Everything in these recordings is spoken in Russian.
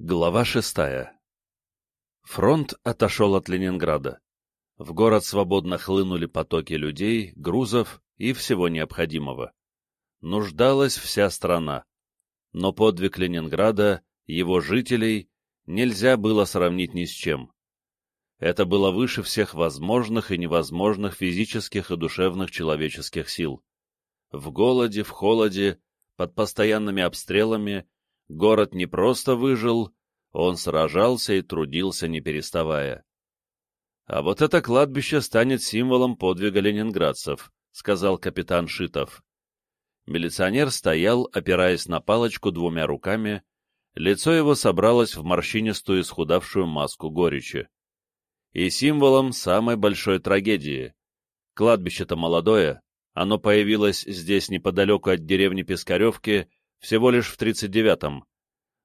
Глава шестая Фронт отошел от Ленинграда. В город свободно хлынули потоки людей, грузов и всего необходимого. Нуждалась вся страна. Но подвиг Ленинграда, его жителей, нельзя было сравнить ни с чем. Это было выше всех возможных и невозможных физических и душевных человеческих сил. В голоде, в холоде, под постоянными обстрелами город не просто выжил, он сражался и трудился, не переставая. «А вот это кладбище станет символом подвига ленинградцев», — сказал капитан Шитов. Милиционер стоял, опираясь на палочку двумя руками, лицо его собралось в морщинистую исхудавшую маску горечи. И символом самой большой трагедии. Кладбище-то молодое, оно появилось здесь неподалеку от деревни Пискаревки всего лишь в 39-м.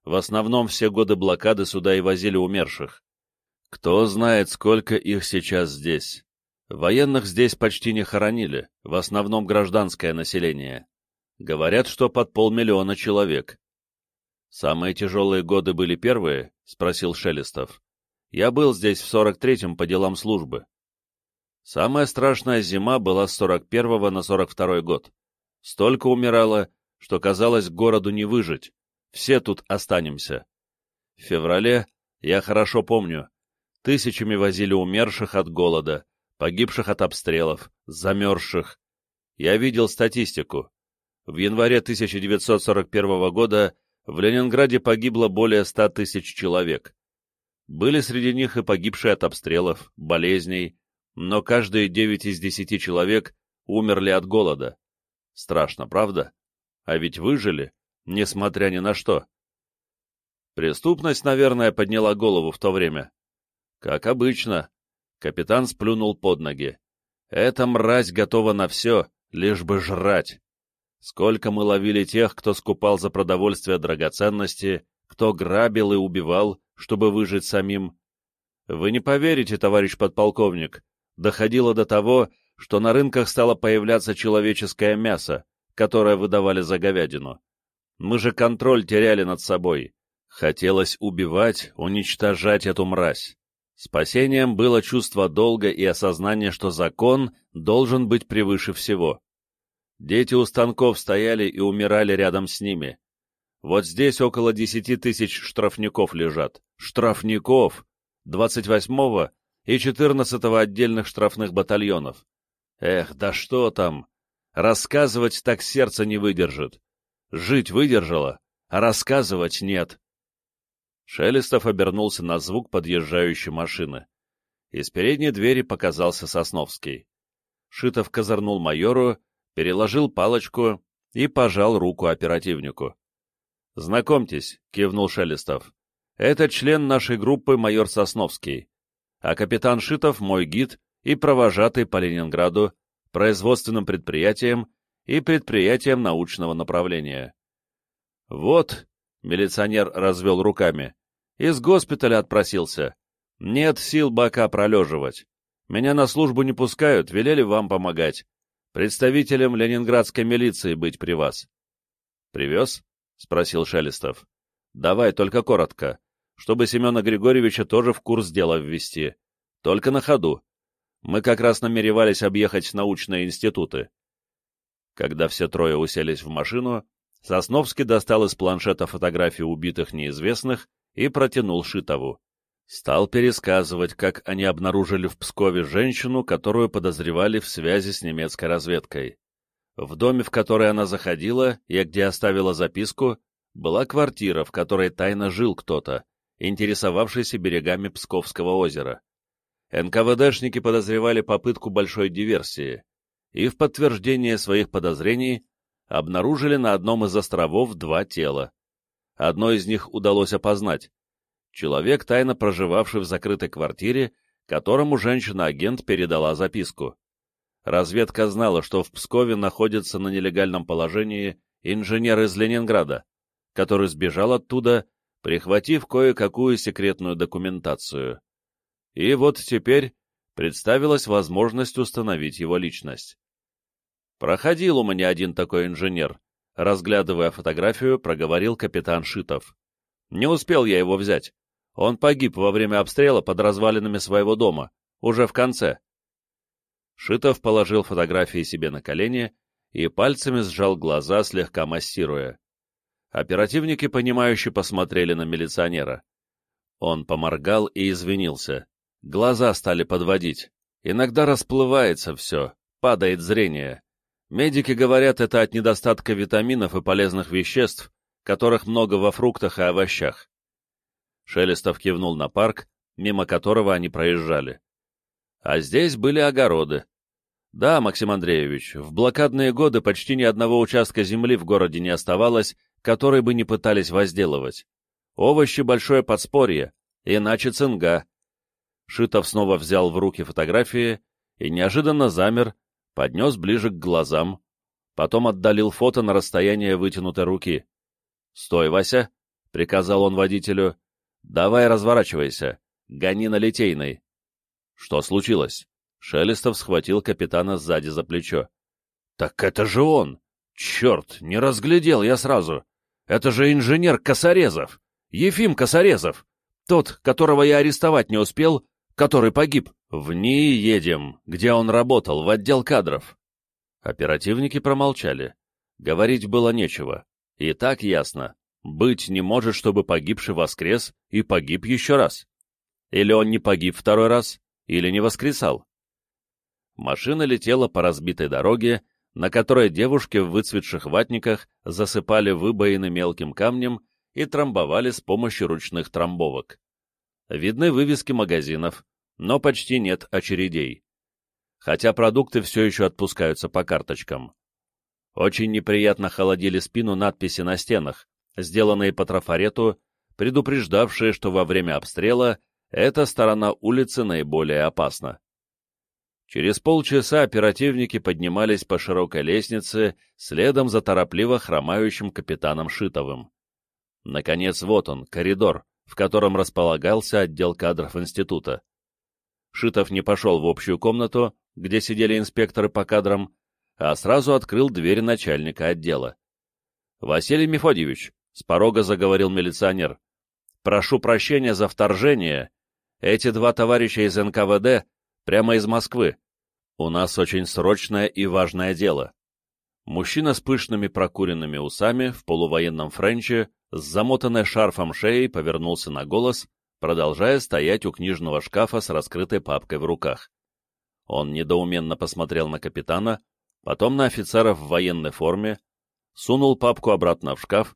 В основном все годы блокады сюда и возили умерших. Кто знает, сколько их сейчас здесь. Военных здесь почти не хоронили, в основном гражданское население. Говорят, что под полмиллиона человек. «Самые тяжелые годы были первые?» — спросил Шелестов. «Я был здесь в 43-м по делам службы. Самая страшная зима была с 41 на 42 год. Столько умирало, что казалось городу не выжить. Все тут останемся. В феврале, я хорошо помню, тысячами возили умерших от голода, погибших от обстрелов, замерзших. Я видел статистику. В январе 1941 года в Ленинграде погибло более 100 тысяч человек. Были среди них и погибшие от обстрелов, болезней, но каждые 9 из 10 человек умерли от голода. Страшно, правда? А ведь выжили, несмотря ни на что. Преступность, наверное, подняла голову в то время. Как обычно. Капитан сплюнул под ноги. Эта мразь готова на все, лишь бы жрать. Сколько мы ловили тех, кто скупал за продовольствие драгоценности, кто грабил и убивал, чтобы выжить самим. Вы не поверите, товарищ подполковник, доходило до того, что на рынках стало появляться человеческое мясо, которое выдавали за говядину. Мы же контроль теряли над собой. Хотелось убивать, уничтожать эту мразь. Спасением было чувство долга и осознание, что закон должен быть превыше всего. Дети у станков стояли и умирали рядом с ними. Вот здесь около десяти тысяч штрафников лежат. Штрафников! 28-го и 14-го отдельных штрафных батальонов. Эх, да что там! Рассказывать так сердце не выдержит. Жить выдержало, а рассказывать нет. Шелестов обернулся на звук подъезжающей машины. Из передней двери показался Сосновский. Шитов козырнул майору, переложил палочку и пожал руку оперативнику. «Знакомьтесь», — кивнул Шелестов. «Это член нашей группы майор Сосновский а капитан Шитов мой гид и провожатый по Ленинграду, производственным предприятиям и предприятиям научного направления. Вот, милиционер развел руками, из госпиталя отпросился. Нет сил бока пролеживать. Меня на службу не пускают, велели вам помогать. Представителем ленинградской милиции быть при вас. Привез? — спросил Шелестов. — Давай, только коротко чтобы Семена Григорьевича тоже в курс дела ввести. Только на ходу. Мы как раз намеревались объехать научные институты. Когда все трое уселись в машину, Сосновский достал из планшета фотографии убитых неизвестных и протянул Шитову. Стал пересказывать, как они обнаружили в Пскове женщину, которую подозревали в связи с немецкой разведкой. В доме, в который она заходила и где оставила записку, была квартира, в которой тайно жил кто-то, интересовавшийся берегами Псковского озера. НКВДшники подозревали попытку большой диверсии и в подтверждение своих подозрений обнаружили на одном из островов два тела. Одно из них удалось опознать. Человек, тайно проживавший в закрытой квартире, которому женщина-агент передала записку. Разведка знала, что в Пскове находится на нелегальном положении инженер из Ленинграда, который сбежал оттуда прихватив кое-какую секретную документацию. И вот теперь представилась возможность установить его личность. «Проходил у меня один такой инженер», — разглядывая фотографию, проговорил капитан Шитов. Не успел я его взять. Он погиб во время обстрела под развалинами своего дома, уже в конце. Шитов положил фотографии себе на колени и пальцами сжал глаза, слегка массируя. Оперативники, понимающе посмотрели на милиционера. Он поморгал и извинился. Глаза стали подводить. Иногда расплывается все, падает зрение. Медики говорят, это от недостатка витаминов и полезных веществ, которых много во фруктах и овощах. Шелестов кивнул на парк, мимо которого они проезжали. А здесь были огороды. Да, Максим Андреевич, в блокадные годы почти ни одного участка земли в городе не оставалось, который бы не пытались возделывать. Овощи — большое подспорье, иначе цинга. Шитов снова взял в руки фотографии и неожиданно замер, поднес ближе к глазам, потом отдалил фото на расстояние вытянутой руки. «Стой, Вася!» — приказал он водителю. «Давай разворачивайся, гони на Литейной». Что случилось? Шелестов схватил капитана сзади за плечо. «Так это же он! Черт, не разглядел я сразу! Это же инженер Косорезов! Ефим Косорезов! Тот, которого я арестовать не успел, который погиб. В НИИ едем, где он работал, в отдел кадров». Оперативники промолчали. Говорить было нечего. И так ясно. Быть не может, чтобы погибший воскрес и погиб еще раз. Или он не погиб второй раз, или не воскресал. Машина летела по разбитой дороге, на которой девушки в выцветших ватниках засыпали выбоины мелким камнем и трамбовали с помощью ручных трамбовок. Видны вывески магазинов, но почти нет очередей. Хотя продукты все еще отпускаются по карточкам. Очень неприятно холодили спину надписи на стенах, сделанные по трафарету, предупреждавшие, что во время обстрела эта сторона улицы наиболее опасна. Через полчаса оперативники поднимались по широкой лестнице следом за торопливо хромающим капитаном Шитовым. Наконец, вот он, коридор, в котором располагался отдел кадров института. Шитов не пошел в общую комнату, где сидели инспекторы по кадрам, а сразу открыл дверь начальника отдела. «Василий Мефодьевич», — с порога заговорил милиционер, — «прошу прощения за вторжение. Эти два товарища из НКВД прямо из Москвы. У нас очень срочное и важное дело. Мужчина с пышными прокуренными усами в полувоенном френче с замотанной шарфом шеей повернулся на голос, продолжая стоять у книжного шкафа с раскрытой папкой в руках. Он недоуменно посмотрел на капитана, потом на офицера в военной форме, сунул папку обратно в шкаф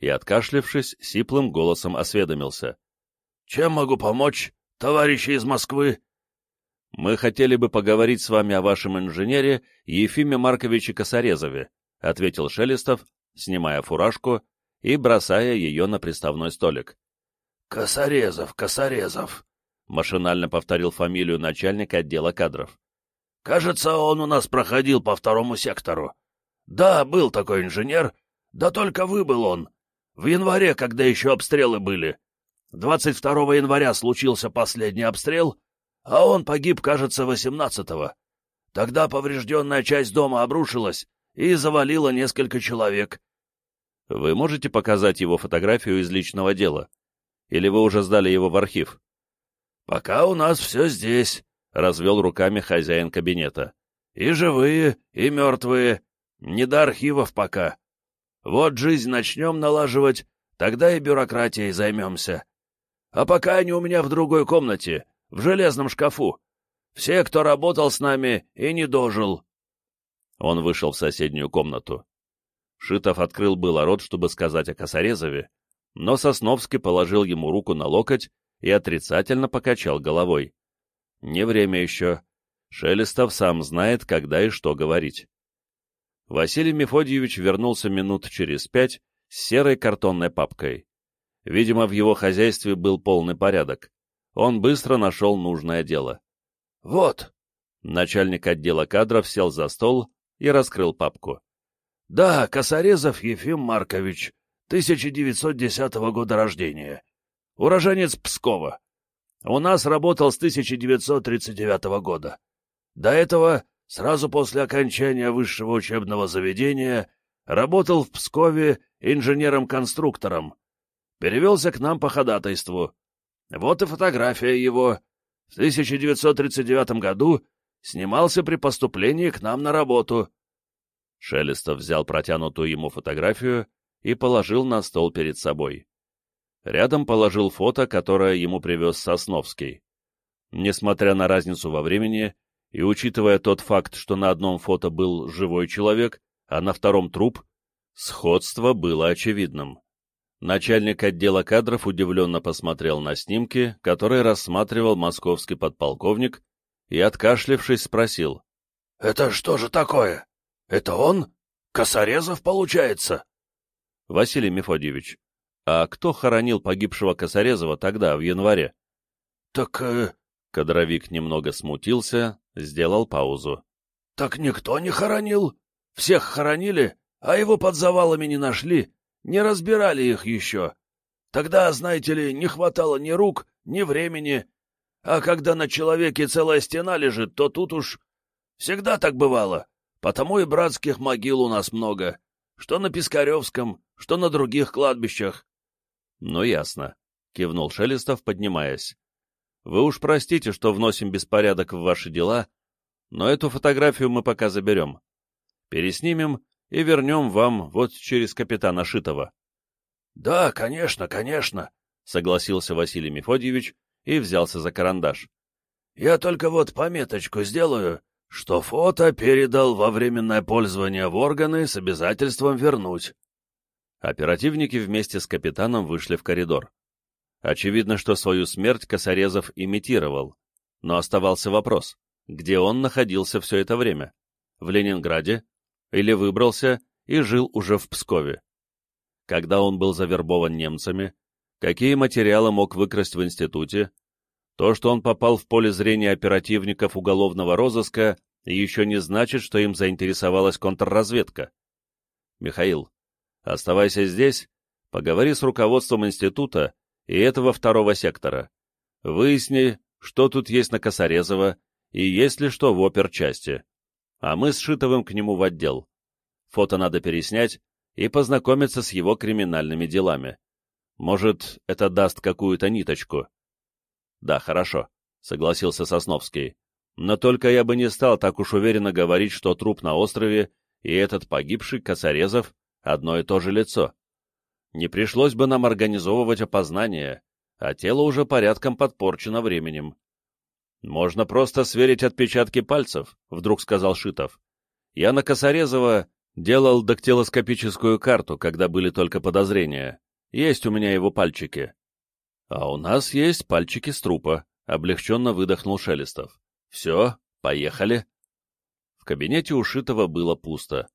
и, откашлившись, сиплым голосом осведомился. — Чем могу помочь, товарищи из Москвы? «Мы хотели бы поговорить с вами о вашем инженере Ефиме Марковиче Косорезове», — ответил Шелестов, снимая фуражку и бросая ее на приставной столик. «Косорезов, Косорезов», — машинально повторил фамилию начальника отдела кадров. «Кажется, он у нас проходил по второму сектору. Да, был такой инженер, да только выбыл он. В январе, когда еще обстрелы были. 22 января случился последний обстрел, а он погиб, кажется, восемнадцатого. Тогда поврежденная часть дома обрушилась и завалила несколько человек. Вы можете показать его фотографию из личного дела? Или вы уже сдали его в архив? Пока у нас все здесь, — развел руками хозяин кабинета. И живые, и мертвые. Не до архивов пока. Вот жизнь начнем налаживать, тогда и бюрократией займемся. А пока они у меня в другой комнате, в железном шкафу. Все, кто работал с нами и не дожил. Он вышел в соседнюю комнату. Шитов открыл было рот, чтобы сказать о Косорезове, но Сосновский положил ему руку на локоть и отрицательно покачал головой. Не время еще. Шелестов сам знает, когда и что говорить. Василий Мефодьевич вернулся минут через пять с серой картонной папкой. Видимо, в его хозяйстве был полный порядок он быстро нашел нужное дело. «Вот!» Начальник отдела кадров сел за стол и раскрыл папку. «Да, Косорезов Ефим Маркович, 1910 года рождения. Уроженец Пскова. У нас работал с 1939 года. До этого, сразу после окончания высшего учебного заведения, работал в Пскове инженером-конструктором. перевелся к нам по ходатайству. Вот и фотография его. В 1939 году снимался при поступлении к нам на работу. Шелестов взял протянутую ему фотографию и положил на стол перед собой. Рядом положил фото, которое ему привез Сосновский. Несмотря на разницу во времени, и учитывая тот факт, что на одном фото был живой человек, а на втором труп, сходство было очевидным. Начальник отдела кадров удивленно посмотрел на снимки, которые рассматривал московский подполковник, и, откашлившись, спросил. — Это что же такое? Это он? Косорезов, получается? — Василий Мефодьевич, а кто хоронил погибшего Косорезова тогда, в январе? — Так... Э... Кадровик немного смутился, сделал паузу. — Так никто не хоронил. Всех хоронили, а его под завалами не нашли, не разбирали их еще. Тогда, знаете ли, не хватало ни рук, ни времени. А когда на человеке целая стена лежит, то тут уж... Всегда так бывало. Потому и братских могил у нас много. Что на Пискаревском, что на других кладбищах. — Ну, ясно, — кивнул Шелестов, поднимаясь. — Вы уж простите, что вносим беспорядок в ваши дела, но эту фотографию мы пока заберем. Переснимем и вернем вам вот через капитана Шитова. — Да, конечно, конечно, — согласился Василий Мефодьевич и взялся за карандаш. — Я только вот пометочку сделаю, что фото передал во временное пользование в органы с обязательством вернуть. Оперативники вместе с капитаном вышли в коридор. Очевидно, что свою смерть Косорезов имитировал, но оставался вопрос, где он находился все это время? В Ленинграде или выбрался и жил уже в Пскове. Когда он был завербован немцами, какие материалы мог выкрасть в институте, то, что он попал в поле зрения оперативников уголовного розыска, еще не значит, что им заинтересовалась контрразведка. Михаил, оставайся здесь, поговори с руководством института и этого второго сектора. Выясни, что тут есть на Косорезова и есть ли что в оперчасти а мы с Шитовым к нему в отдел. Фото надо переснять и познакомиться с его криминальными делами. Может, это даст какую-то ниточку. Да, хорошо, согласился Сосновский. Но только я бы не стал так уж уверенно говорить, что труп на острове и этот погибший Косорезов одно и то же лицо. Не пришлось бы нам организовывать опознание, а тело уже порядком подпорчено временем. «Можно просто сверить отпечатки пальцев», — вдруг сказал Шитов. «Я на Косорезова делал дактилоскопическую карту, когда были только подозрения. Есть у меня его пальчики». «А у нас есть пальчики с трупа», — облегченно выдохнул Шелестов. «Все, поехали». В кабинете у Шитова было пусто.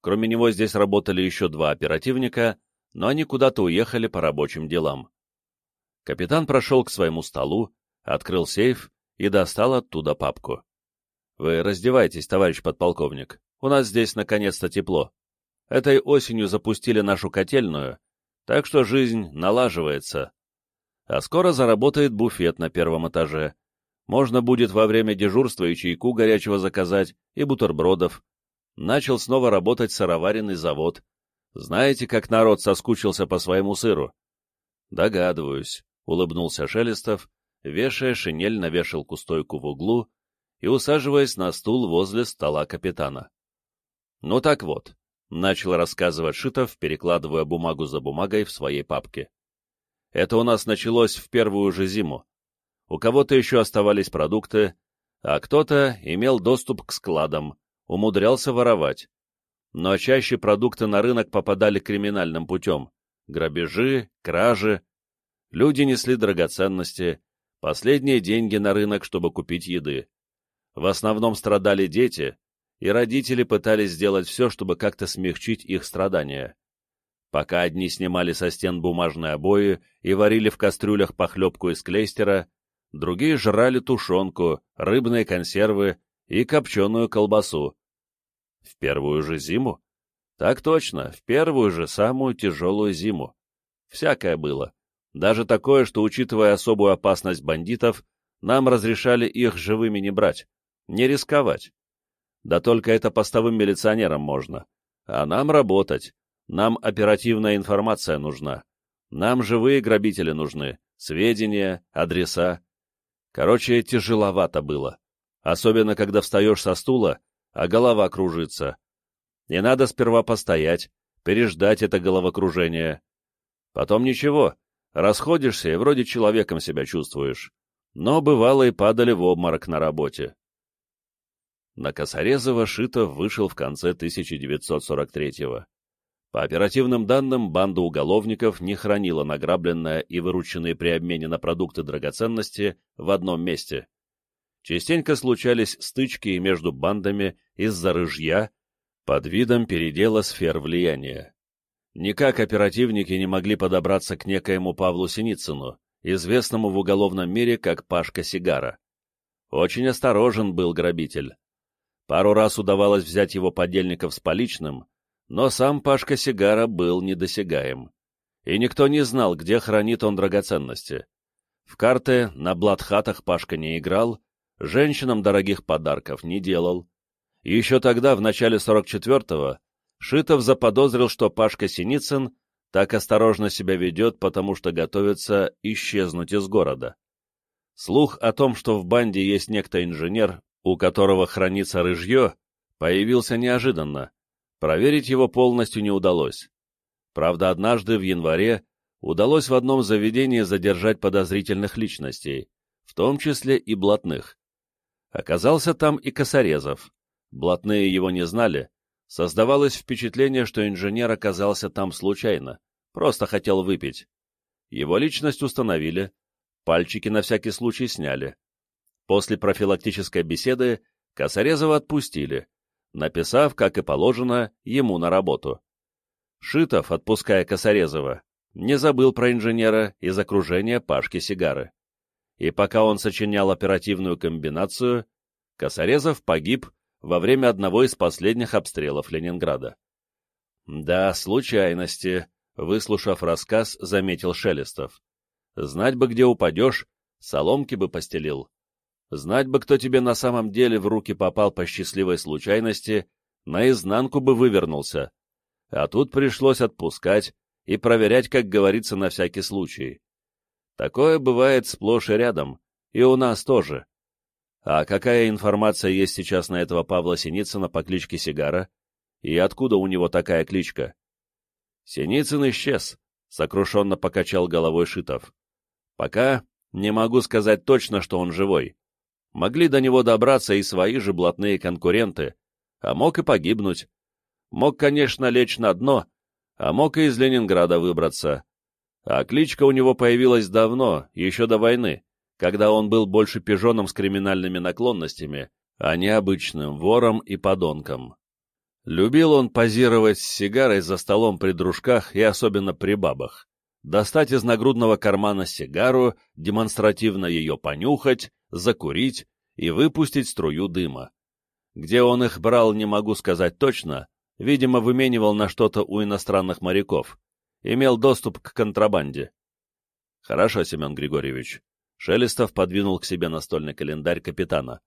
Кроме него здесь работали еще два оперативника, но они куда-то уехали по рабочим делам. Капитан прошел к своему столу, открыл сейф и достал оттуда папку. «Вы раздевайтесь, товарищ подполковник. У нас здесь наконец-то тепло. Этой осенью запустили нашу котельную, так что жизнь налаживается. А скоро заработает буфет на первом этаже. Можно будет во время дежурства и чайку горячего заказать, и бутербродов. Начал снова работать сыроваренный завод. Знаете, как народ соскучился по своему сыру?» «Догадываюсь», — улыбнулся Шелестов вешая шинель на вешалку-стойку в углу и усаживаясь на стул возле стола капитана. «Ну так вот», — начал рассказывать Шитов, перекладывая бумагу за бумагой в своей папке. «Это у нас началось в первую же зиму. У кого-то еще оставались продукты, а кто-то имел доступ к складам, умудрялся воровать. Но чаще продукты на рынок попадали криминальным путем. Грабежи, кражи. Люди несли драгоценности, Последние деньги на рынок, чтобы купить еды. В основном страдали дети, и родители пытались сделать все, чтобы как-то смягчить их страдания. Пока одни снимали со стен бумажные обои и варили в кастрюлях похлебку из клейстера, другие жрали тушенку, рыбные консервы и копченую колбасу. В первую же зиму? Так точно, в первую же самую тяжелую зиму. Всякое было. Даже такое, что, учитывая особую опасность бандитов, нам разрешали их живыми не брать, не рисковать. Да только это постовым милиционерам можно. А нам работать, нам оперативная информация нужна. Нам живые грабители нужны, сведения, адреса. Короче, тяжеловато было. Особенно, когда встаешь со стула, а голова кружится. И надо сперва постоять, переждать это головокружение. Потом ничего, расходишься и вроде человеком себя чувствуешь. Но бывало и падали в обморок на работе. На Косорезова Шитов вышел в конце 1943-го. По оперативным данным, банда уголовников не хранила награбленное и вырученные при обмене на продукты драгоценности в одном месте. Частенько случались стычки между бандами из-за рыжья под видом передела сфер влияния. Никак оперативники не могли подобраться к некоему Павлу Синицыну, известному в уголовном мире как Пашка Сигара. Очень осторожен был грабитель. Пару раз удавалось взять его подельников с поличным, но сам Пашка Сигара был недосягаем. И никто не знал, где хранит он драгоценности. В карты на блатхатах Пашка не играл, женщинам дорогих подарков не делал. еще тогда, в начале 44-го, Шитов заподозрил, что Пашка Синицын так осторожно себя ведет, потому что готовится исчезнуть из города. Слух о том, что в банде есть некто инженер, у которого хранится рыжье, появился неожиданно, Проверить его полностью не удалось. Правда, однажды в январе удалось в одном заведении задержать подозрительных личностей, в том числе и блатных. Оказался там и Косорезов. Блатные его не знали. Создавалось впечатление, что инженер оказался там случайно, просто хотел выпить. Его личность установили, пальчики на всякий случай сняли. После профилактической беседы Косорезова отпустили, написав, как и положено, ему на работу. Шитов, отпуская Косорезова, не забыл про инженера из окружения Пашки Сигары. И пока он сочинял оперативную комбинацию, Косорезов погиб во время одного из последних обстрелов Ленинграда. «Да, случайности», — выслушав рассказ, заметил Шелестов. «Знать бы, где упадешь, соломки бы постелил. Знать бы, кто тебе на самом деле в руки попал по счастливой случайности, наизнанку бы вывернулся. А тут пришлось отпускать и проверять, как говорится, на всякий случай. Такое бывает сплошь и рядом, и у нас тоже. А какая информация есть сейчас на этого Павла Синицына по кличке Сигара? И откуда у него такая кличка? Синицын исчез, — сокрушенно покачал головой Шитов. Пока не могу сказать точно, что он живой. Могли до него добраться и свои же блатные конкуренты, а мог и погибнуть. Мог, конечно, лечь на дно, а мог и из Ленинграда выбраться. А кличка у него появилась давно, еще до войны, когда он был больше пижоном с криминальными наклонностями, а не обычным вором и подонком. Любил он позировать с сигарой за столом при дружках и особенно при бабах. Достать из нагрудного кармана сигару, демонстративно ее понюхать, закурить и выпустить струю дыма. Где он их брал, не могу сказать точно, видимо, выменивал на что-то у иностранных моряков, имел доступ к контрабанде. Хорошо, Семен Григорьевич. Шелестов подвинул к себе настольный календарь капитана.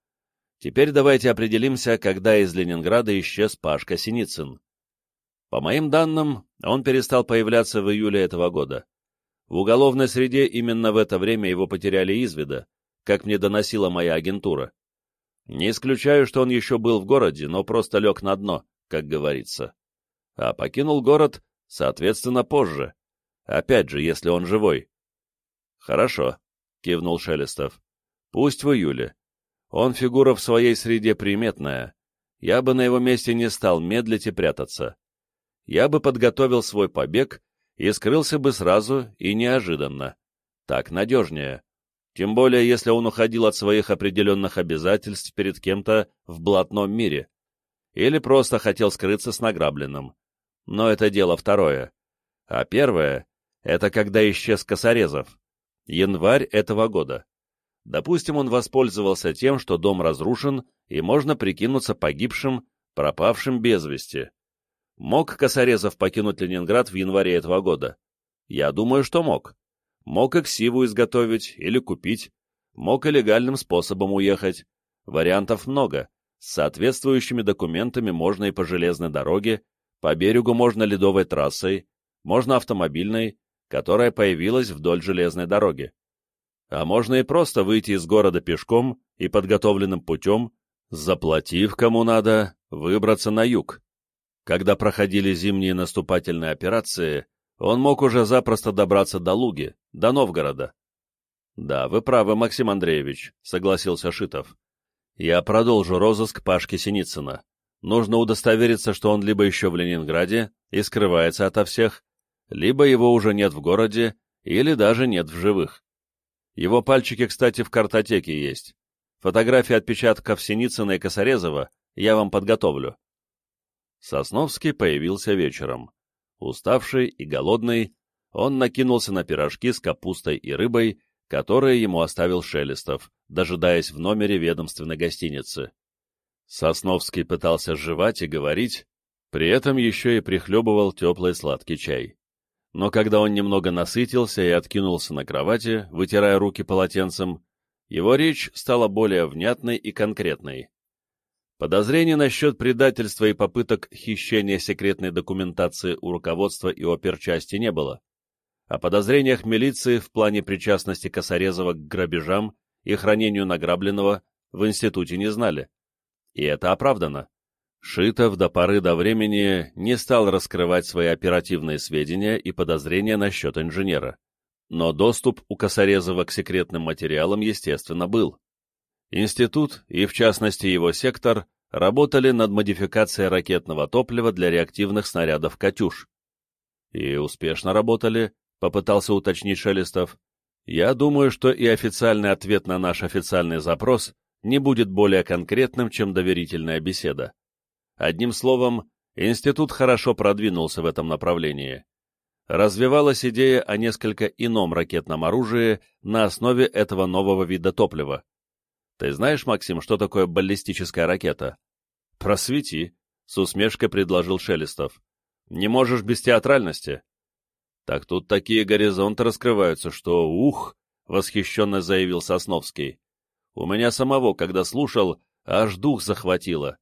Теперь давайте определимся, когда из Ленинграда исчез Пашка Синицын. По моим данным, он перестал появляться в июле этого года. В уголовной среде именно в это время его потеряли из вида, как мне доносила моя агентура. Не исключаю, что он еще был в городе, но просто лег на дно, как говорится. А покинул город, соответственно, позже. Опять же, если он живой. Хорошо, кивнул Шелестов. Пусть в июле. Он фигура в своей среде приметная. Я бы на его месте не стал медлить и прятаться. Я бы подготовил свой побег и скрылся бы сразу и неожиданно. Так надежнее тем более если он уходил от своих определенных обязательств перед кем-то в блатном мире, или просто хотел скрыться с награбленным. Но это дело второе. А первое — это когда исчез Косорезов. Январь этого года. Допустим, он воспользовался тем, что дом разрушен, и можно прикинуться погибшим, пропавшим без вести. Мог Косорезов покинуть Ленинград в январе этого года? Я думаю, что мог. Мог и ксиву изготовить или купить, мог и легальным способом уехать. Вариантов много. С соответствующими документами можно и по железной дороге, по берегу можно ледовой трассой, можно автомобильной, которая появилась вдоль железной дороги. А можно и просто выйти из города пешком и подготовленным путем, заплатив кому надо, выбраться на юг. Когда проходили зимние наступательные операции, он мог уже запросто добраться до Луги, до Новгорода. «Да, вы правы, Максим Андреевич», — согласился Шитов. «Я продолжу розыск Пашки Синицына. Нужно удостовериться, что он либо еще в Ленинграде и скрывается ото всех, либо его уже нет в городе или даже нет в живых. Его пальчики, кстати, в картотеке есть. Фотографии отпечатков Синицына и Косорезова я вам подготовлю». Сосновский появился вечером. Уставший и голодный, он накинулся на пирожки с капустой и рыбой, которые ему оставил Шелестов, дожидаясь в номере ведомственной гостиницы. Сосновский пытался жевать и говорить, при этом еще и прихлебывал теплый сладкий чай. Но когда он немного насытился и откинулся на кровати, вытирая руки полотенцем, его речь стала более внятной и конкретной. Подозрений насчет предательства и попыток хищения секретной документации у руководства и оперчасти не было. О подозрениях милиции в плане причастности Косорезова к грабежам и хранению награбленного в институте не знали. И это оправдано. Шитов до поры до времени не стал раскрывать свои оперативные сведения и подозрения насчет инженера. Но доступ у Косорезова к секретным материалам, естественно, был. Институт, и в частности его сектор, работали над модификацией ракетного топлива для реактивных снарядов «Катюш». И успешно работали, попытался уточнить Шелестов. Я думаю, что и официальный ответ на наш официальный запрос не будет более конкретным, чем доверительная беседа. Одним словом, институт хорошо продвинулся в этом направлении. Развивалась идея о несколько ином ракетном оружии на основе этого нового вида топлива. Ты знаешь, Максим, что такое баллистическая ракета? Просвети, с усмешкой предложил Шелестов. Не можешь без театральности? Так тут такие горизонты раскрываются, что ух, восхищенно заявил Сосновский. У меня самого, когда слушал, аж дух захватило.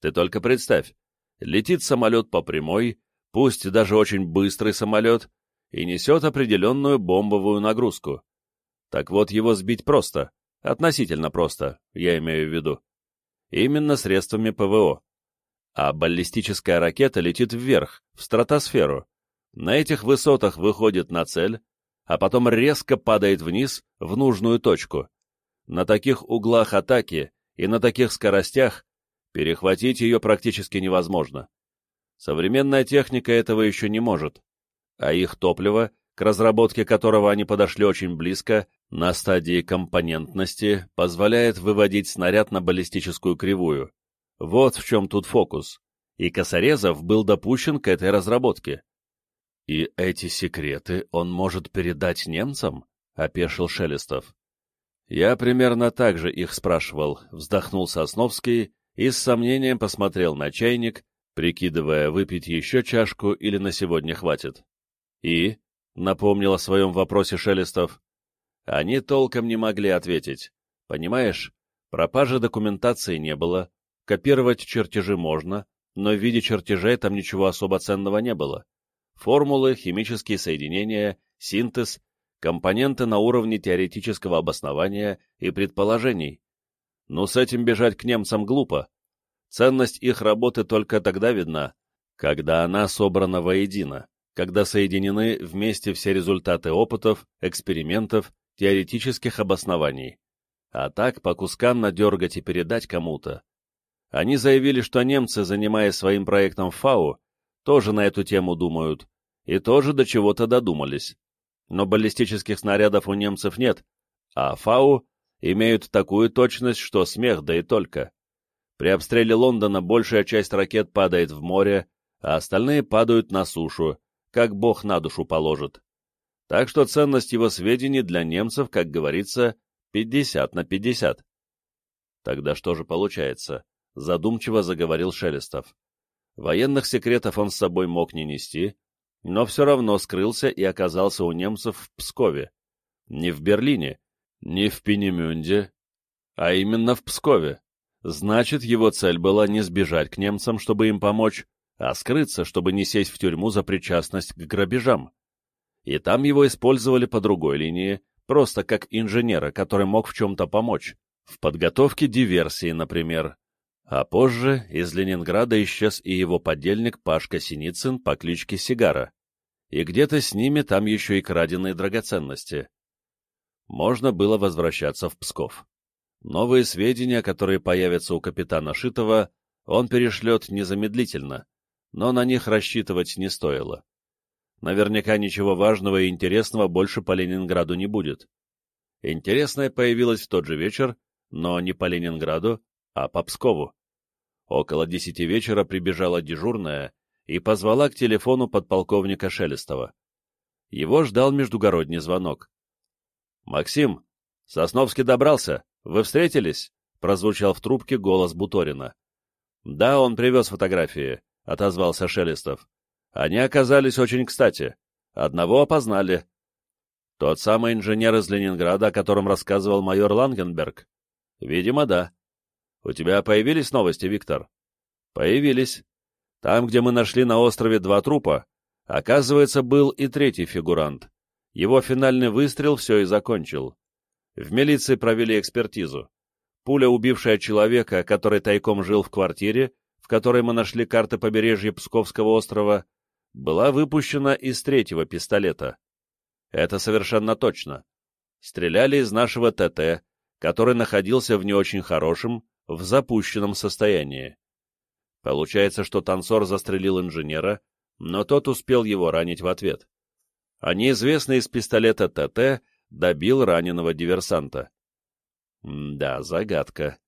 Ты только представь, летит самолет по прямой, пусть даже очень быстрый самолет, и несет определенную бомбовую нагрузку. Так вот, его сбить просто, относительно просто, я имею в виду. Именно средствами ПВО. А баллистическая ракета летит вверх, в стратосферу. На этих высотах выходит на цель, а потом резко падает вниз, в нужную точку. На таких углах атаки и на таких скоростях перехватить ее практически невозможно. Современная техника этого еще не может, а их топливо, к разработке которого они подошли очень близко, на стадии компонентности, позволяет выводить снаряд на баллистическую кривую. Вот в чем тут фокус. И Косорезов был допущен к этой разработке. «И эти секреты он может передать немцам?» — опешил Шелестов. Я примерно так же их спрашивал, вздохнул Сосновский и с сомнением посмотрел на чайник, прикидывая, выпить еще чашку или на сегодня хватит. И, напомнил о своем вопросе Шелестов, они толком не могли ответить. Понимаешь, пропажи документации не было, копировать чертежи можно, но в виде чертежей там ничего особо ценного не было. Формулы, химические соединения, синтез компоненты на уровне теоретического обоснования и предположений. Но с этим бежать к немцам глупо. Ценность их работы только тогда видна, когда она собрана воедино, когда соединены вместе все результаты опытов, экспериментов, теоретических обоснований. А так по кускам надергать и передать кому-то. Они заявили, что немцы, занимаясь своим проектом ФАУ, тоже на эту тему думают, и тоже до чего-то додумались но баллистических снарядов у немцев нет, а ФАУ имеют такую точность, что смех, да и только. При обстреле Лондона большая часть ракет падает в море, а остальные падают на сушу, как бог на душу положит. Так что ценность его сведений для немцев, как говорится, 50 на 50. Тогда что же получается? Задумчиво заговорил Шелестов. Военных секретов он с собой мог не нести, но все равно скрылся и оказался у немцев в Пскове. Не в Берлине, не в Пенемюнде, а именно в Пскове. Значит, его цель была не сбежать к немцам, чтобы им помочь, а скрыться, чтобы не сесть в тюрьму за причастность к грабежам. И там его использовали по другой линии, просто как инженера, который мог в чем-то помочь, в подготовке диверсии, например. А позже из Ленинграда исчез и его подельник Пашка Синицын по кличке Сигара. И где-то с ними там еще и краденые драгоценности. Можно было возвращаться в Псков. Новые сведения, которые появятся у капитана Шитова, он перешлет незамедлительно, но на них рассчитывать не стоило. Наверняка ничего важного и интересного больше по Ленинграду не будет. Интересное появилось в тот же вечер, но не по Ленинграду, а по Пскову. Около десяти вечера прибежала дежурная и позвала к телефону подполковника Шелестова. Его ждал междугородний звонок. «Максим, Сосновский добрался. Вы встретились?» — прозвучал в трубке голос Буторина. «Да, он привез фотографии», — отозвался Шелестов. «Они оказались очень кстати. Одного опознали. Тот самый инженер из Ленинграда, о котором рассказывал майор Лангенберг?» «Видимо, да. У тебя появились новости, Виктор? Появились. Там, где мы нашли на острове два трупа, оказывается, был и третий фигурант. Его финальный выстрел все и закончил. В милиции провели экспертизу. Пуля, убившая человека, который тайком жил в квартире, в которой мы нашли карты побережья Псковского острова, была выпущена из третьего пистолета. Это совершенно точно. Стреляли из нашего ТТ, который находился в не очень хорошем, в запущенном состоянии. Получается, что танцор застрелил инженера, но тот успел его ранить в ответ. А неизвестный из пистолета ТТ добил раненого диверсанта. М да, загадка.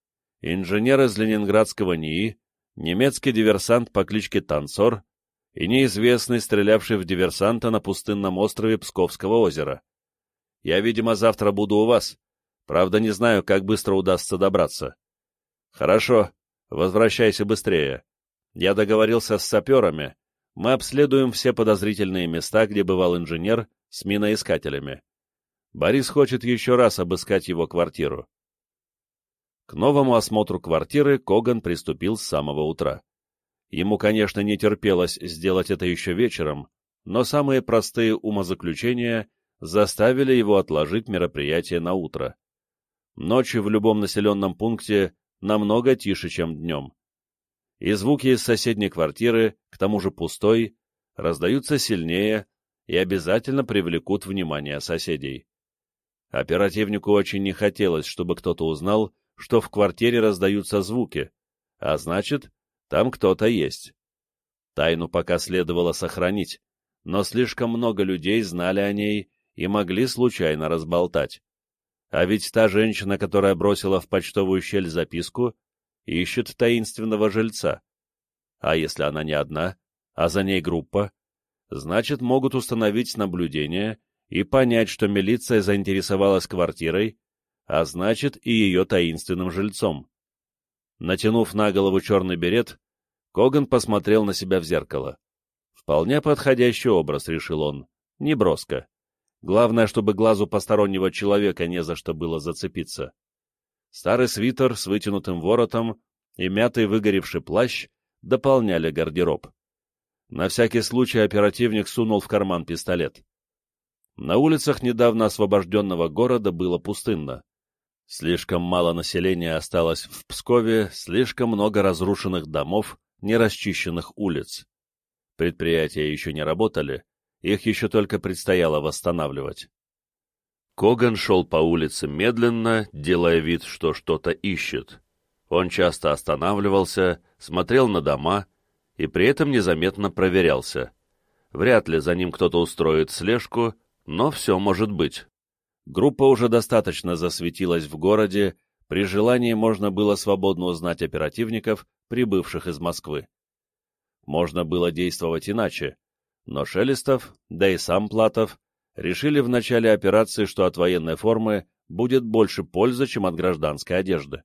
Инженер из ленинградского НИИ, немецкий диверсант по кличке Танцор и неизвестный, стрелявший в диверсанта на пустынном острове Псковского озера. Я, видимо, завтра буду у вас. Правда, не знаю, как быстро удастся добраться. Хорошо, возвращайся быстрее. Я договорился с саперами. Мы обследуем все подозрительные места, где бывал инженер, с миноискателями. Борис хочет еще раз обыскать его квартиру. К новому осмотру квартиры Коган приступил с самого утра. Ему, конечно, не терпелось сделать это еще вечером, но самые простые умозаключения заставили его отложить мероприятие на утро. Ночью в любом населенном пункте намного тише, чем днем. И звуки из соседней квартиры, к тому же пустой, раздаются сильнее и обязательно привлекут внимание соседей. Оперативнику очень не хотелось, чтобы кто-то узнал, что в квартире раздаются звуки, а значит, там кто-то есть. Тайну пока следовало сохранить, но слишком много людей знали о ней и могли случайно разболтать. А ведь та женщина, которая бросила в почтовую щель записку, ищет таинственного жильца. А если она не одна, а за ней группа, значит, могут установить наблюдение и понять, что милиция заинтересовалась квартирой, а значит и ее таинственным жильцом. Натянув на голову черный берет, Коган посмотрел на себя в зеркало. Вполне подходящий образ, решил он, не броско. Главное, чтобы глазу постороннего человека не за что было зацепиться. Старый свитер с вытянутым воротом и мятый выгоревший плащ дополняли гардероб. На всякий случай оперативник сунул в карман пистолет. На улицах недавно освобожденного города было пустынно. Слишком мало населения осталось в Пскове, слишком много разрушенных домов, нерасчищенных улиц. Предприятия еще не работали, их еще только предстояло восстанавливать. Коган шел по улице медленно, делая вид, что что-то ищет. Он часто останавливался, смотрел на дома и при этом незаметно проверялся. Вряд ли за ним кто-то устроит слежку, но все может быть. Группа уже достаточно засветилась в городе, при желании можно было свободно узнать оперативников, прибывших из Москвы. Можно было действовать иначе, но Шелестов, да и сам Платов, решили в начале операции, что от военной формы будет больше пользы, чем от гражданской одежды.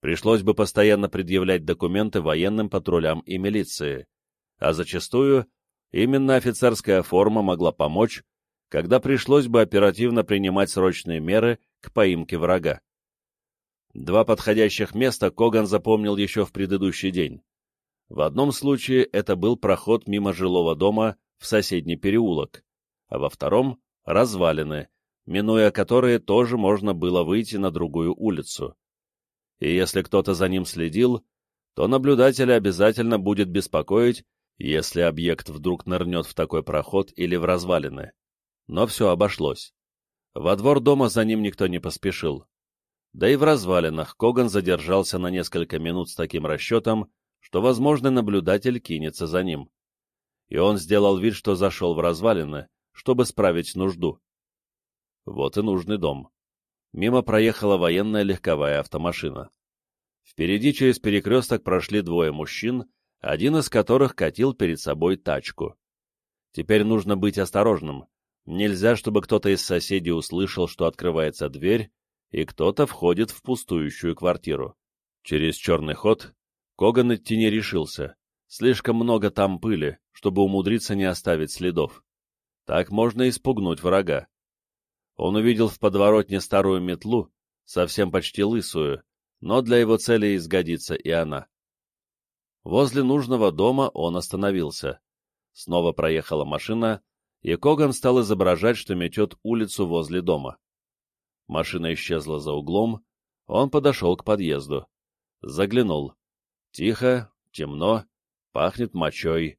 Пришлось бы постоянно предъявлять документы военным патрулям и милиции, а зачастую именно офицерская форма могла помочь, когда пришлось бы оперативно принимать срочные меры к поимке врага. Два подходящих места Коган запомнил еще в предыдущий день. В одном случае это был проход мимо жилого дома в соседний переулок, а во втором — развалины, минуя которые тоже можно было выйти на другую улицу. И если кто-то за ним следил, то наблюдателя обязательно будет беспокоить, если объект вдруг нырнет в такой проход или в развалины. Но все обошлось. Во двор дома за ним никто не поспешил. Да и в развалинах Коган задержался на несколько минут с таким расчетом, что возможный наблюдатель кинется за ним. И он сделал вид, что зашел в развалины, чтобы справить нужду. Вот и нужный дом. Мимо проехала военная легковая автомашина. Впереди через перекресток прошли двое мужчин, один из которых катил перед собой тачку. Теперь нужно быть осторожным. Нельзя, чтобы кто-то из соседей услышал, что открывается дверь, и кто-то входит в пустующую квартиру. Через черный ход Коган идти не решился. Слишком много там пыли, чтобы умудриться не оставить следов. Так можно испугнуть врага. Он увидел в подворотне старую метлу, совсем почти лысую, но для его цели изгодится и она. Возле нужного дома он остановился. Снова проехала машина, и Коган стал изображать, что метет улицу возле дома. Машина исчезла за углом, он подошел к подъезду. Заглянул. Тихо, темно, пахнет мочой.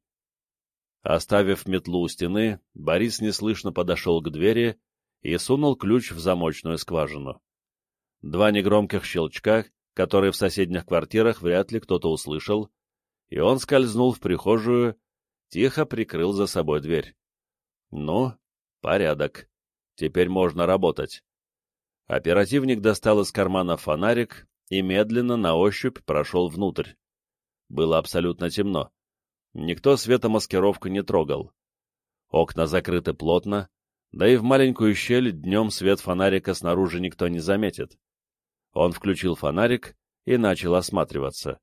Оставив метлу у стены, Борис неслышно подошел к двери и сунул ключ в замочную скважину. Два негромких щелчка, которые в соседних квартирах вряд ли кто-то услышал, и он скользнул в прихожую, тихо прикрыл за собой дверь. Ну, порядок. Теперь можно работать. Оперативник достал из кармана фонарик и медленно на ощупь прошел внутрь. Было абсолютно темно. Никто светомаскировку не трогал. Окна закрыты плотно, да и в маленькую щель днем свет фонарика снаружи никто не заметит. Он включил фонарик и начал осматриваться.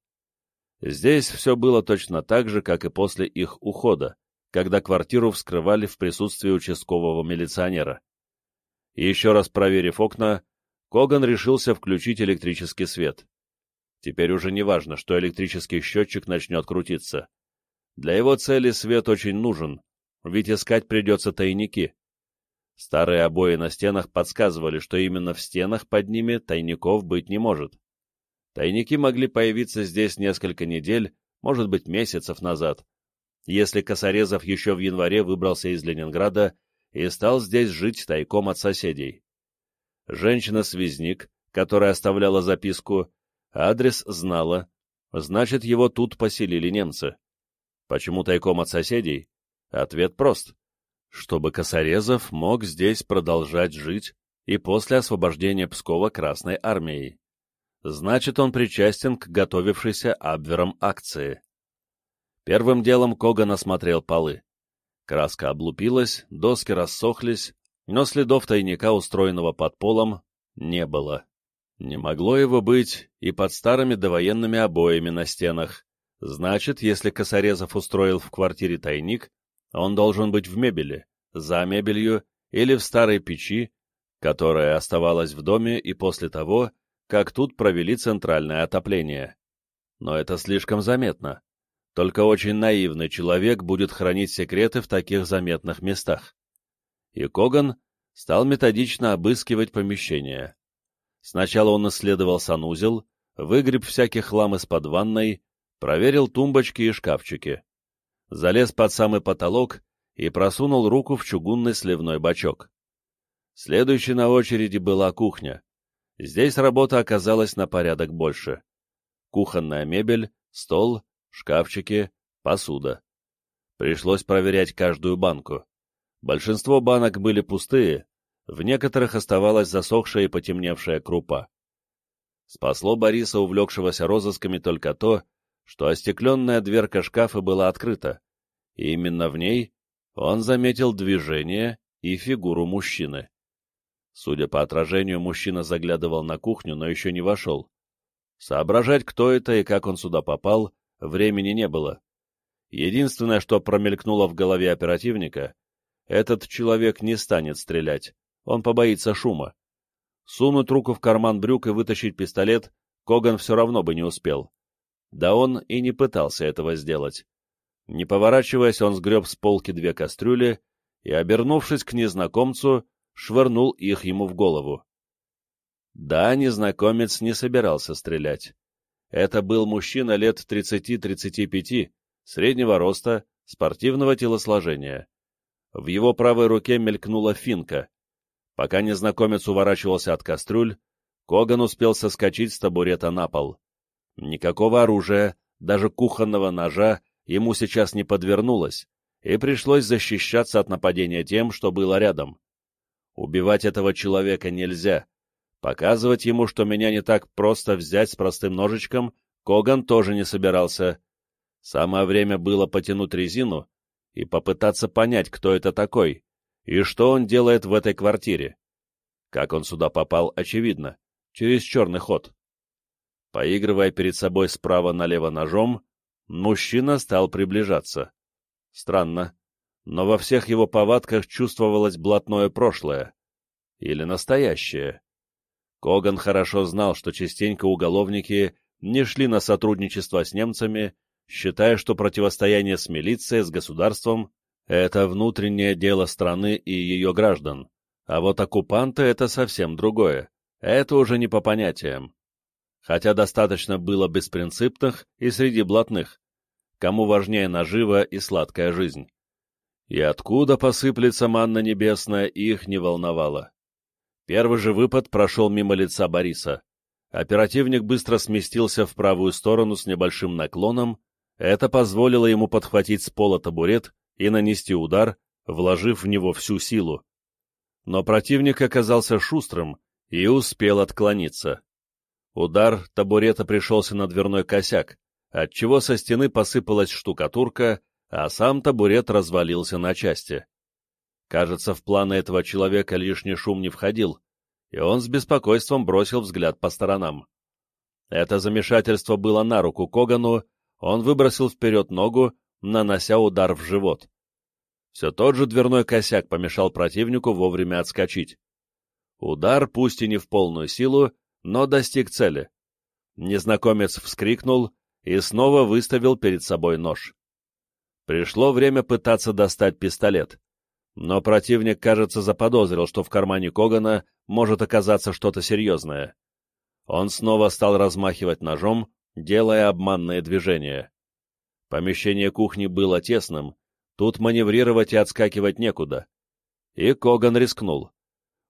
Здесь все было точно так же, как и после их ухода, когда квартиру вскрывали в присутствии участкового милиционера. Еще раз проверив окна, Коган решился включить электрический свет. Теперь уже не важно, что электрический счетчик начнет крутиться. Для его цели свет очень нужен, ведь искать придется тайники. Старые обои на стенах подсказывали, что именно в стенах под ними тайников быть не может. Тайники могли появиться здесь несколько недель, может быть, месяцев назад, если Косорезов еще в январе выбрался из Ленинграда и стал здесь жить тайком от соседей. Женщина-связник, которая оставляла записку, адрес знала, значит, его тут поселили немцы. Почему тайком от соседей? Ответ прост. Чтобы Косорезов мог здесь продолжать жить и после освобождения Пскова Красной Армией. Значит, он причастен к готовившейся Абвером акции. Первым делом Коган осмотрел полы. Краска облупилась, доски рассохлись, но следов тайника, устроенного под полом, не было. Не могло его быть и под старыми довоенными обоями на стенах. Значит, если Косорезов устроил в квартире тайник, он должен быть в мебели, за мебелью или в старой печи, которая оставалась в доме и после того, как тут провели центральное отопление. Но это слишком заметно. Только очень наивный человек будет хранить секреты в таких заметных местах. И Коган стал методично обыскивать помещение. Сначала он исследовал санузел, выгреб всякий хлам из-под ванной, проверил тумбочки и шкафчики. Залез под самый потолок и просунул руку в чугунный сливной бачок. Следующей на очереди была кухня. Здесь работа оказалась на порядок больше. Кухонная мебель, стол, шкафчики, посуда. Пришлось проверять каждую банку. Большинство банок были пустые, в некоторых оставалась засохшая и потемневшая крупа. Спасло Бориса, увлекшегося розысками, только то, что остекленная дверка шкафа была открыта, и именно в ней он заметил движение и фигуру мужчины. Судя по отражению, мужчина заглядывал на кухню, но еще не вошел. Соображать, кто это и как он сюда попал, времени не было. Единственное, что промелькнуло в голове оперативника, этот человек не станет стрелять, он побоится шума. Сунуть руку в карман брюк и вытащить пистолет Коган все равно бы не успел. Да он и не пытался этого сделать. Не поворачиваясь, он сгреб с полки две кастрюли и, обернувшись к незнакомцу, швырнул их ему в голову. Да, незнакомец не собирался стрелять. Это был мужчина лет 30-35, среднего роста, спортивного телосложения. В его правой руке мелькнула финка. Пока незнакомец уворачивался от кастрюль, Коган успел соскочить с табурета на пол. Никакого оружия, даже кухонного ножа, ему сейчас не подвернулось, и пришлось защищаться от нападения тем, что было рядом. Убивать этого человека нельзя. Показывать ему, что меня не так просто взять с простым ножичком, Коган тоже не собирался. Самое время было потянуть резину и попытаться понять, кто это такой, и что он делает в этой квартире. Как он сюда попал, очевидно, через черный ход. Поигрывая перед собой справа налево ножом, мужчина стал приближаться. Странно, но во всех его повадках чувствовалось блатное прошлое. Или настоящее. Коган хорошо знал, что частенько уголовники не шли на сотрудничество с немцами, считая, что противостояние с милицией, с государством — это внутреннее дело страны и ее граждан, а вот оккупанты — это совсем другое, это уже не по понятиям. Хотя достаточно было беспринципных и среди блатных, кому важнее нажива и сладкая жизнь. И откуда посыплется манна небесная, их не волновало. Первый же выпад прошел мимо лица Бориса. Оперативник быстро сместился в правую сторону с небольшим наклоном, это позволило ему подхватить с пола табурет и нанести удар, вложив в него всю силу. Но противник оказался шустрым и успел отклониться. Удар табурета пришелся на дверной косяк, отчего со стены посыпалась штукатурка, а сам табурет развалился на части. Кажется, в планы этого человека лишний шум не входил, и он с беспокойством бросил взгляд по сторонам. Это замешательство было на руку Когану, он выбросил вперед ногу, нанося удар в живот. Все тот же дверной косяк помешал противнику вовремя отскочить. Удар, пусть и не в полную силу, но достиг цели. Незнакомец вскрикнул и снова выставил перед собой нож. Пришло время пытаться достать пистолет. Но противник, кажется, заподозрил, что в кармане Когана может оказаться что-то серьезное. Он снова стал размахивать ножом, делая обманные движения. Помещение кухни было тесным, тут маневрировать и отскакивать некуда. И Коган рискнул.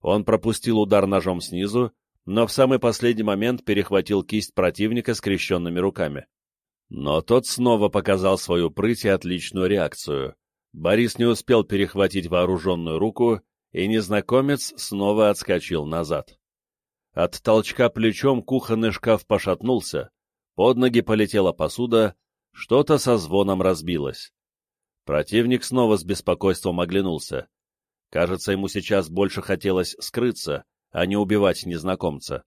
Он пропустил удар ножом снизу, но в самый последний момент перехватил кисть противника скрещенными руками. Но тот снова показал свою прыть и отличную реакцию. Борис не успел перехватить вооруженную руку, и незнакомец снова отскочил назад. От толчка плечом кухонный шкаф пошатнулся, под ноги полетела посуда, что-то со звоном разбилось. Противник снова с беспокойством оглянулся. Кажется, ему сейчас больше хотелось скрыться, а не убивать незнакомца.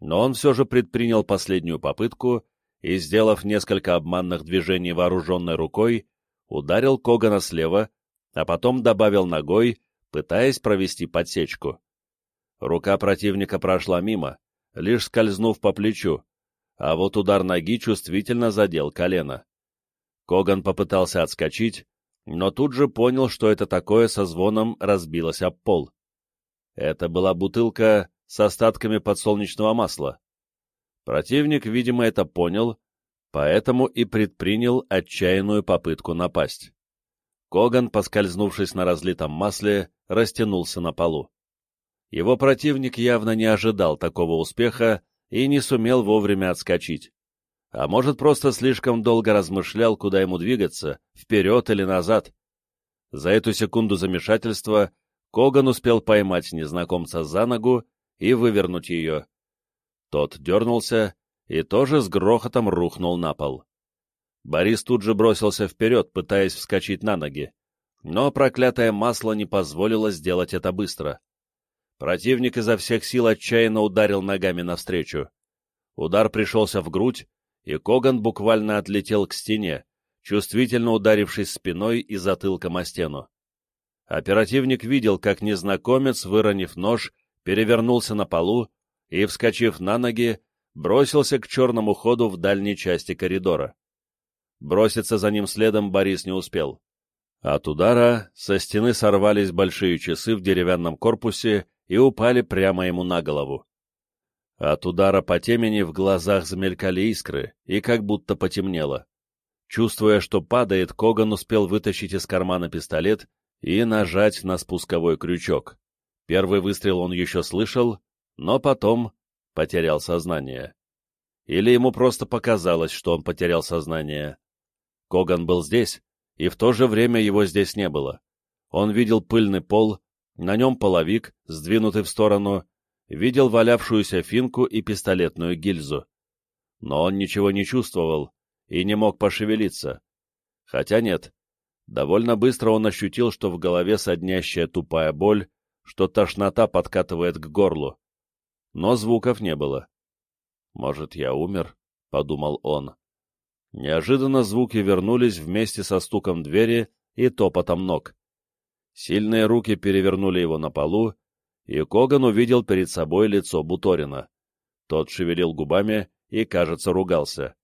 Но он все же предпринял последнюю попытку и, сделав несколько обманных движений вооруженной рукой, ударил Когана слева, а потом добавил ногой, пытаясь провести подсечку. Рука противника прошла мимо, лишь скользнув по плечу, а вот удар ноги чувствительно задел колено. Коган попытался отскочить, но тут же понял, что это такое со звоном разбилось об пол. Это была бутылка с остатками подсолнечного масла. Противник, видимо, это понял, поэтому и предпринял отчаянную попытку напасть. Коган, поскользнувшись на разлитом масле, растянулся на полу. Его противник явно не ожидал такого успеха и не сумел вовремя отскочить. А может, просто слишком долго размышлял, куда ему двигаться, вперед или назад. За эту секунду замешательства Коган успел поймать незнакомца за ногу и вывернуть ее. Тот дернулся и тоже с грохотом рухнул на пол. Борис тут же бросился вперед, пытаясь вскочить на ноги, но проклятое масло не позволило сделать это быстро. Противник изо всех сил отчаянно ударил ногами навстречу. Удар пришелся в грудь, и Коган буквально отлетел к стене, чувствительно ударившись спиной и затылком о стену. Оперативник видел, как незнакомец, выронив нож, перевернулся на полу и, вскочив на ноги, бросился к черному ходу в дальней части коридора. Броситься за ним следом Борис не успел. От удара со стены сорвались большие часы в деревянном корпусе и упали прямо ему на голову. От удара по темени в глазах замелькали искры и как будто потемнело. Чувствуя, что падает, Коган успел вытащить из кармана пистолет и нажать на спусковой крючок. Первый выстрел он еще слышал, но потом потерял сознание. Или ему просто показалось, что он потерял сознание. Коган был здесь, и в то же время его здесь не было. Он видел пыльный пол, на нем половик, сдвинутый в сторону, видел валявшуюся финку и пистолетную гильзу. Но он ничего не чувствовал и не мог пошевелиться. Хотя нет, довольно быстро он ощутил, что в голове соднящая тупая боль, что тошнота подкатывает к горлу. Но звуков не было. «Может, я умер?» — подумал он. Неожиданно звуки вернулись вместе со стуком двери и топотом ног. Сильные руки перевернули его на полу, и Коган увидел перед собой лицо Буторина. Тот шевелил губами и, кажется, ругался.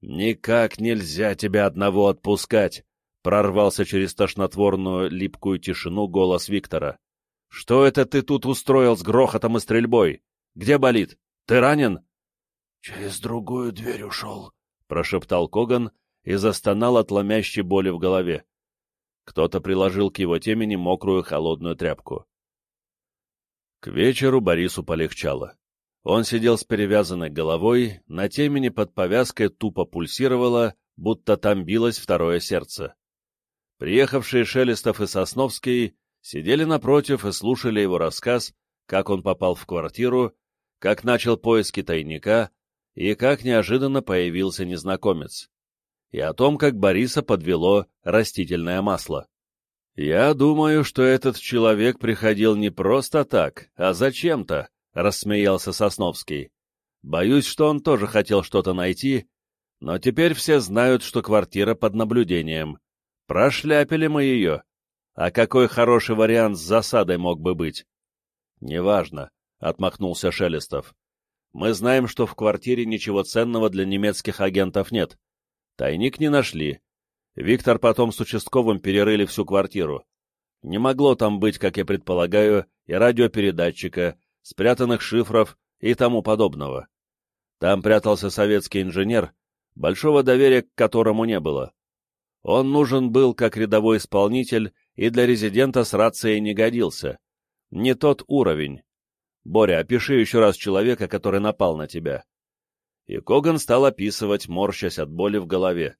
«Никак нельзя тебя одного отпускать!» — прорвался через тошнотворную липкую тишину голос Виктора. «Что это ты тут устроил с грохотом и стрельбой? Где болит? Ты ранен?» «Через другую дверь ушел», прошептал Коган и застонал от ломящей боли в голове. Кто-то приложил к его темени мокрую холодную тряпку. К вечеру Борису полегчало. Он сидел с перевязанной головой, на темени под повязкой тупо пульсировало, будто там билось второе сердце. Приехавшие Шелестов и Сосновский сидели напротив и слушали его рассказ, как он попал в квартиру, как начал поиски тайника, и как неожиданно появился незнакомец, и о том, как Бориса подвело растительное масло. «Я думаю, что этот человек приходил не просто так, а зачем-то», — рассмеялся Сосновский. «Боюсь, что он тоже хотел что-то найти, но теперь все знают, что квартира под наблюдением. Прошляпили мы ее. А какой хороший вариант с засадой мог бы быть?» «Неважно», — отмахнулся Шелестов. Мы знаем, что в квартире ничего ценного для немецких агентов нет. Тайник не нашли. Виктор потом с участковым перерыли всю квартиру. Не могло там быть, как я предполагаю, и радиопередатчика, спрятанных шифров и тому подобного. Там прятался советский инженер, большого доверия к которому не было. Он нужен был как рядовой исполнитель и для резидента с рацией не годился. Не тот уровень. Боря, опиши еще раз человека, который напал на тебя. И Коган стал описывать, морщась от боли в голове.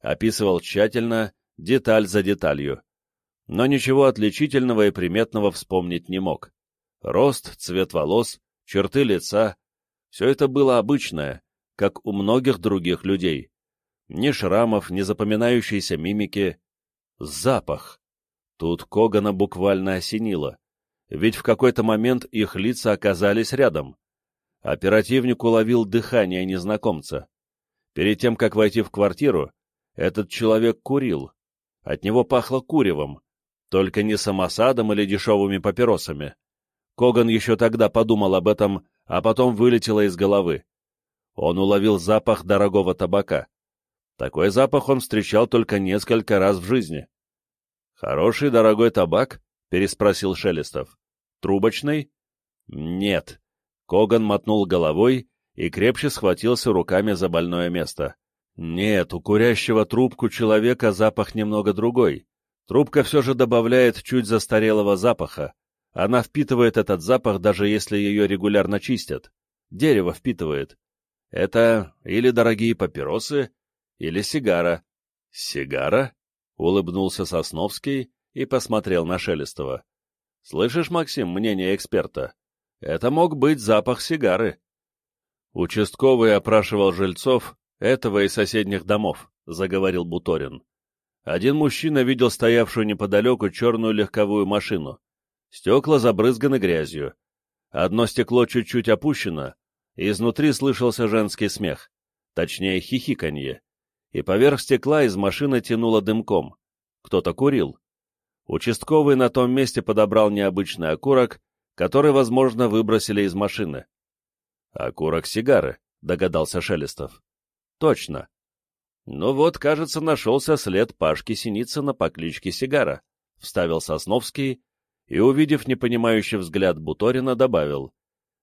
Описывал тщательно, деталь за деталью. Но ничего отличительного и приметного вспомнить не мог. Рост, цвет волос, черты лица — все это было обычное, как у многих других людей. Ни шрамов, ни запоминающейся мимики. Запах. Тут Когана буквально осенило ведь в какой-то момент их лица оказались рядом. Оперативник уловил дыхание незнакомца. Перед тем, как войти в квартиру, этот человек курил. От него пахло куревом, только не самосадом или дешевыми папиросами. Коган еще тогда подумал об этом, а потом вылетело из головы. Он уловил запах дорогого табака. Такой запах он встречал только несколько раз в жизни. «Хороший дорогой табак?» — переспросил Шелестов. Трубочный? Нет. Коган мотнул головой и крепче схватился руками за больное место. Нет, у курящего трубку человека запах немного другой. Трубка все же добавляет чуть застарелого запаха. Она впитывает этот запах, даже если ее регулярно чистят. Дерево впитывает. Это или дорогие папиросы, или сигара. Сигара? Улыбнулся Сосновский и посмотрел на Шелестова. Слышишь, Максим, мнение эксперта? Это мог быть запах сигары. Участковый опрашивал жильцов этого и соседних домов, заговорил Буторин. Один мужчина видел стоявшую неподалеку черную легковую машину. Стекла забрызганы грязью. Одно стекло чуть-чуть опущено, и изнутри слышался женский смех, точнее хихиканье, и поверх стекла из машины тянуло дымком. Кто-то курил. Участковый на том месте подобрал необычный окурок, который, возможно, выбросили из машины. «Окурок сигары», — догадался Шелестов. «Точно. Ну вот, кажется, нашелся след Пашки Синицына по кличке Сигара, — вставил Сосновский и, увидев непонимающий взгляд Буторина, добавил.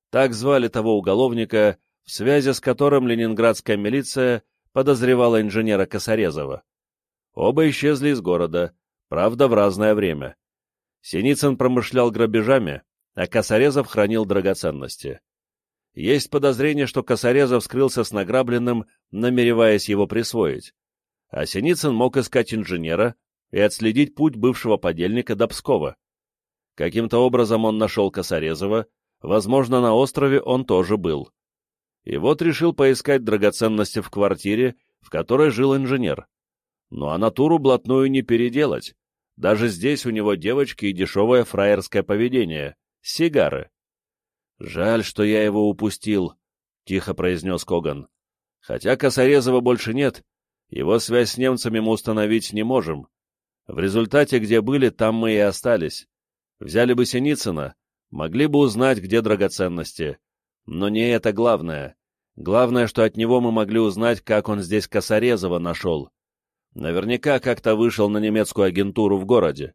Так звали того уголовника, в связи с которым ленинградская милиция подозревала инженера Косорезова. Оба исчезли из города, правда, в разное время. Синицын промышлял грабежами, а Косорезов хранил драгоценности. Есть подозрение, что Косорезов скрылся с награбленным, намереваясь его присвоить. А Синицын мог искать инженера и отследить путь бывшего подельника до Пскова. Каким-то образом он нашел Косорезова, возможно, на острове он тоже был. И вот решил поискать драгоценности в квартире, в которой жил инженер. Ну а натуру блатную не переделать. Даже здесь у него девочки и дешевое фраерское поведение. Сигары. «Жаль, что я его упустил», — тихо произнес Коган. «Хотя Косорезова больше нет, его связь с немцами мы установить не можем. В результате, где были, там мы и остались. Взяли бы Синицына, могли бы узнать, где драгоценности. Но не это главное. Главное, что от него мы могли узнать, как он здесь Косорезова нашел. Наверняка как-то вышел на немецкую агентуру в городе.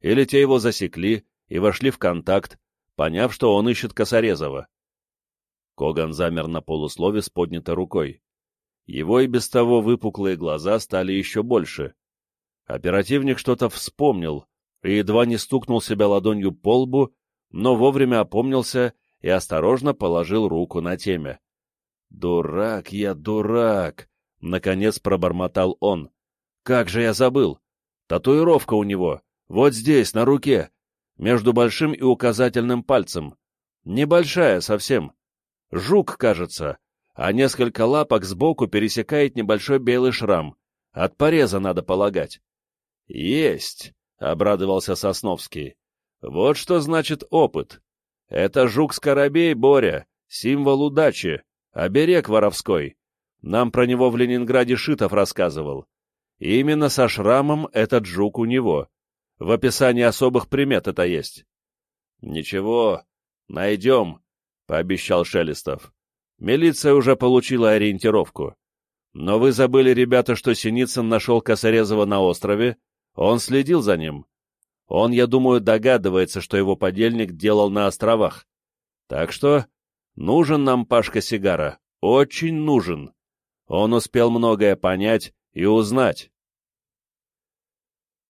Или те его засекли и вошли в контакт, поняв, что он ищет Косорезова. Коган замер на полуслове с поднятой рукой. Его и без того выпуклые глаза стали еще больше. Оперативник что-то вспомнил и едва не стукнул себя ладонью по лбу, но вовремя опомнился и осторожно положил руку на теме. «Дурак я, дурак!» — наконец пробормотал он. «Как же я забыл! Татуировка у него, вот здесь, на руке, между большим и указательным пальцем. Небольшая совсем. Жук, кажется, а несколько лапок сбоку пересекает небольшой белый шрам. От пореза, надо полагать. «Есть!» — обрадовался Сосновский. «Вот что значит опыт. Это жук-скоробей, Боря, символ удачи, оберег воровской. Нам про него в Ленинграде Шитов рассказывал. И именно со шрамом этот жук у него. В описании особых примет это есть. — Ничего, найдем, — пообещал Шелестов. Милиция уже получила ориентировку. Но вы забыли, ребята, что Синицын нашел Косорезова на острове, он следил за ним. Он, я думаю, догадывается, что его подельник делал на островах. Так что нужен нам Пашка Сигара, очень нужен. Он успел многое понять и узнать.